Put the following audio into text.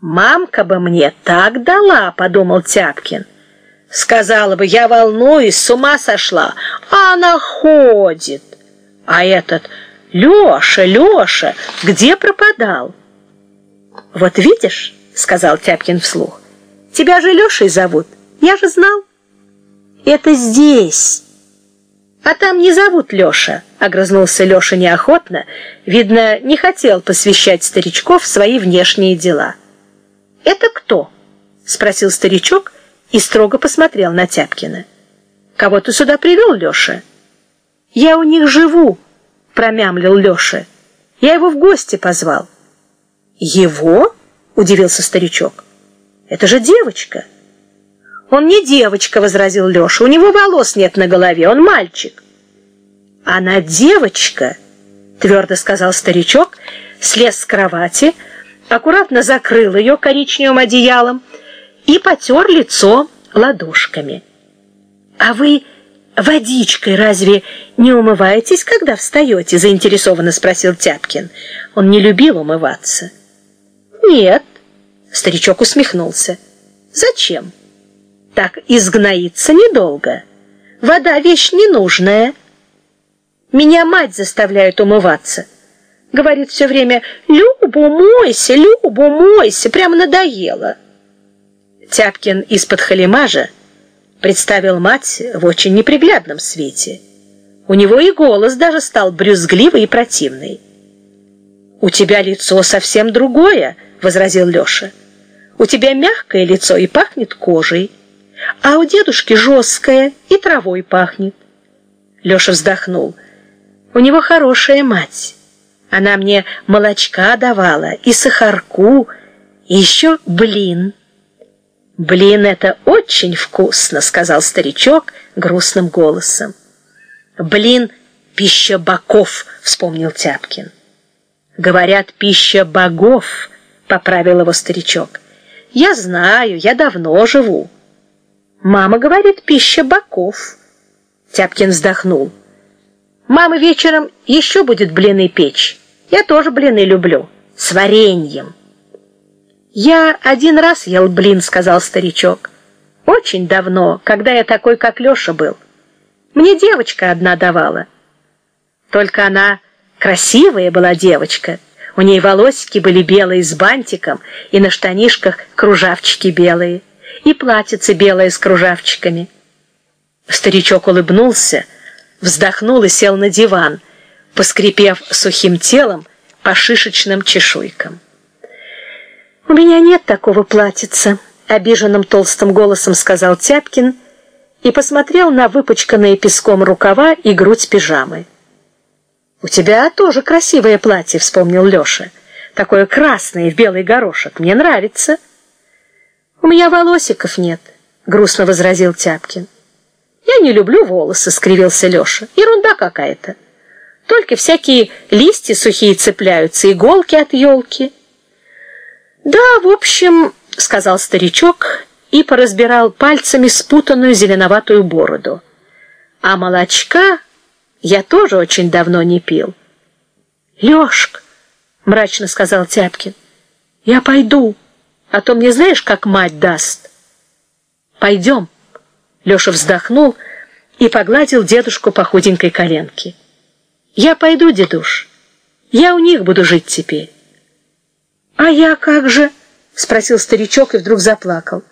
Мамка бы мне так дала, подумал Тяпкин. Сказала бы, я волнуюсь, с ума сошла, а она ходит. А этот Леша, Леша, где пропадал? Вот видишь, сказал Тяпкин вслух, тебя же Лешей зовут, я же знал. Это здесь. А там не зовут Леша, огрызнулся Леша неохотно, видно, не хотел посвящать старичков свои внешние дела. Это кто? спросил старичок и строго посмотрел на Тяпкина. Кого ты сюда привел, Леша? Я у них живу, промямлил Леша. Я его в гости позвал. Его? удивился старичок. Это же девочка. Он не девочка, возразил Леша. У него волос нет на голове, он мальчик. Она девочка, твердо сказал старичок, слез с кровати, аккуратно закрыл ее коричневым одеялом и потер лицо ладошками. А вы водичкой разве не умываетесь, когда встаете? заинтересованно спросил Тяпкин. Он не любил умываться. Нет, старичок усмехнулся. Зачем? Так изгноиться недолго. Вода вещь ненужная. Меня мать заставляет умываться. Говорит все время: "Любу, мойся, Любу, мойся", прямо надоело. Тяпкин из-под халимажа представил мать в очень неприглядном свете. У него и голос даже стал брюзгливый и противный. У тебя лицо совсем другое, возразил Лёша. У тебя мягкое лицо и пахнет кожей, а у дедушки жесткое и травой пахнет. Лёша вздохнул. У него хорошая мать. Она мне молочка давала и сахарку, и еще блин. Блин, это очень вкусно, сказал старичок грустным голосом. Блин, пища богов, вспомнил Тяпкин. Говорят, пища богов, поправил его старичок. Я знаю, я давно живу. Мама говорит, пища богов. Тяпкин вздохнул. Мама вечером еще будет блины печь. Я тоже блины люблю с вареньем. Я один раз ел блин, сказал старичок. Очень давно, когда я такой, как Лёша был. Мне девочка одна давала. Только она красивая была девочка. У ней волосики были белые с бантиком, и на штанишках кружавчики белые, и платьице белое с кружавчиками. Старичок улыбнулся, вздохнул и сел на диван, поскрипев сухим телом по шишечным чешуйкам. У меня нет такого платьица, обиженным толстым голосом сказал Тяпкин и посмотрел на выпачканные песком рукава и грудь пижамы. У тебя тоже красивое платье, вспомнил Лёша. Такое красное в белый горошек, мне нравится. У меня волосиков нет, грустно возразил Тяпкин. Я не люблю волосы, скривился Лёша. Ерунда какая-то. Только всякие листья сухие цепляются, иголки от елки. Да, в общем, сказал старичок и поразбирал пальцами спутанную зеленоватую бороду. А молочка я тоже очень давно не пил. Лёшк, мрачно сказал Тяпкин. Я пойду, а то мне знаешь, как мать даст. Пойдем. Лёша вздохнул и погладил дедушку по худенькой коленке. Я пойду, дедуш. Я у них буду жить теперь. А я как же? спросил старичок и вдруг заплакал.